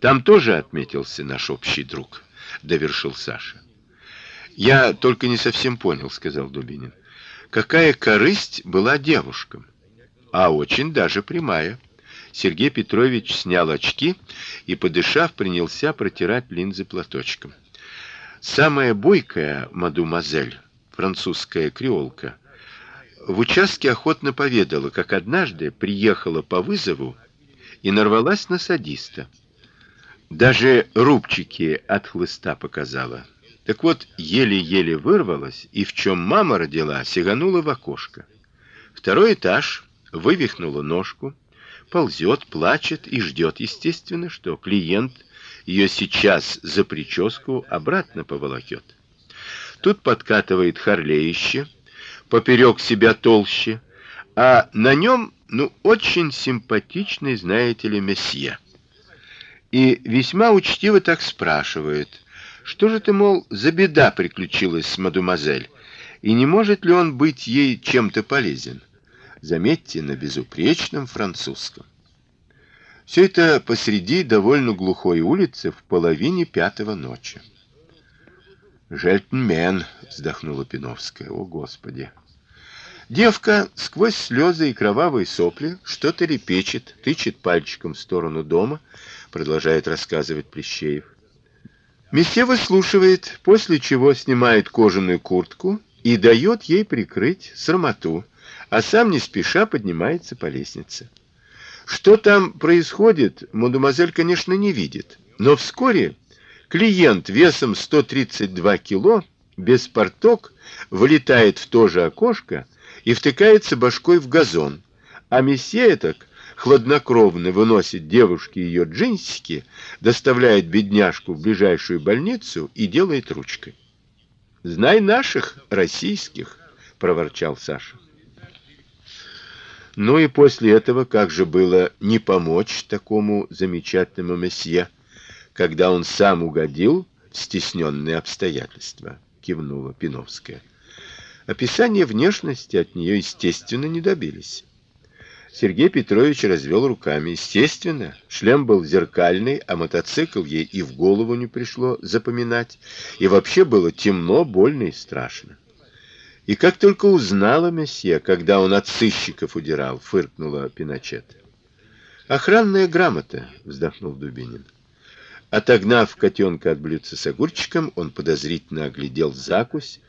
Там тоже отметился наш общий друг, довершил Саша. Я только не совсем понял, сказал Дубинин. Какая корысть была девушкам? А очень даже прямая. Сергей Петрович снял очки и, подышав, принялся протирать линзы платочком. Самая бойкая мадемуазель, французская креолка, в участке охотно поведала, как однажды приехала по вызову и нарвалась на садиста. Даже рубчики от хлыста показала. Так вот, еле-еле вырвалась и в чем мама родила, сиганула в окошко. Второй этаж, вывихнула ножку, ползет, плачет и ждет, естественно, что клиент ее сейчас за прическу обратно поволокет. Тут подкатывает Харлеище, поперек себя толще, а на нем, ну, очень симпатичный, знаете ли, месье. И весьма учтиво так спрашивает: "Что же ты, мол, за беда приключилась с мадемуазель, и не может ли он быть ей чем-то полезен?" Заметьте, на безупречном французском. Все это посреди довольно глухой улицы в половине пятого ночи. "Жельтмен", вздохнула Пиновская. "О, господи!" Девка сквозь слезы и кровавые сопли что-то репечет, тычет пальчиком в сторону дома, продолжает рассказывать Плещеев. Месье выслушивает, после чего снимает кожаную куртку и дает ей прикрыть срамоту, а сам не спеша поднимается по лестнице. Что там происходит, мадемуазель, конечно, не видит, но вскоре клиент весом 132 кило без порток вылетает в то же окошко и втыкается башкой в газон, а месье этот хладнокровно выносит девушке ее джинсики, доставляет бедняжку в ближайшую больницу и делает ручкой. Знай наших российских, проворчал Саша. Ну и после этого как же было не помочь такому замечательному месье, когда он сам угодил в стесненные обстоятельства, кивнула Пиновская. Описания внешности от нее, естественно, не добились. Сергей Петрович развел руками. Естественно, шлем был зеркальный, а мотоцикл ей и в голову не пришло запоминать, и вообще было темно, больно и страшно. И как только узнала месье, когда он от сыщиков удирал, фыркнула Пиночет. Охранная грамота, вздохнул Дубинин. Отогнав котенка от блюдца с огурчиком, он подозрительно оглядел закусь,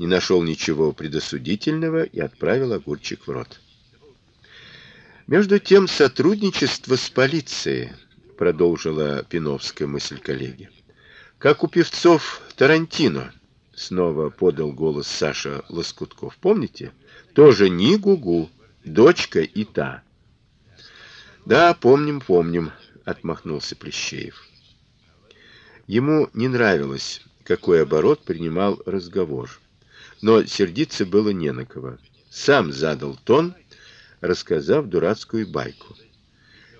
не нашел ничего предосудительного и отправил огурчик в рот. Между тем сотрудничество с полицией, продолжила Пиновская мысль коллеги. Как у певцов Тарантино, снова подал голос Саша Лоскутков. Помните? Тоже ни гугу, дочка и та. Да, помним, помним, отмахнулся Плещеев. Ему не нравилось, какой оборот принимал разговор, но сердиться было не на кого. Сам задал тон, рассказав дурацкую байку.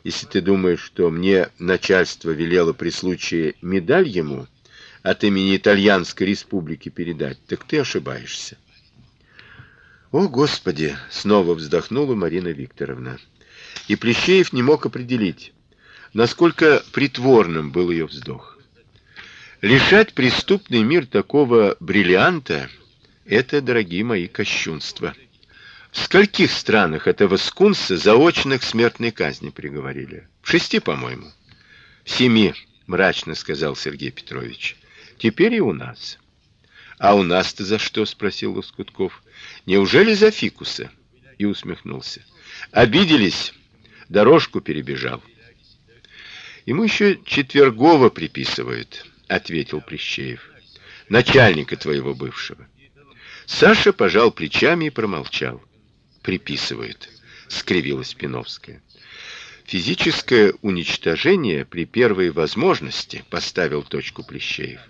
Если ты думаешь, что мне начальство велело при случае медаль ему от имени итальянской республики передать, так ты ошибаешься. О, господи, снова вздохнула Марина Викторовна. И Плещеев не мог определить, насколько притворным был ее вздох. Лишать преступный мир такого бриллианта это, дорогие мои, кощунство. В скольких странах этого скунса заочных смертной казни приговорили? В шести, по-моему. В семи, мрачно сказал Сергей Петрович. Теперь и у нас. А у нас-то за что, спросил Лоскутков. Неужели за фикуса? И усмехнулся. Обиделись, дорожку перебежал. Ему еще четвергова приписывают ответил Плещеев. Начальника твоего бывшего. Саша пожал плечами и промолчал. Приписывают, скривилась Пиновская. Физическое уничтожение при первой возможности, поставил точку Плещеев.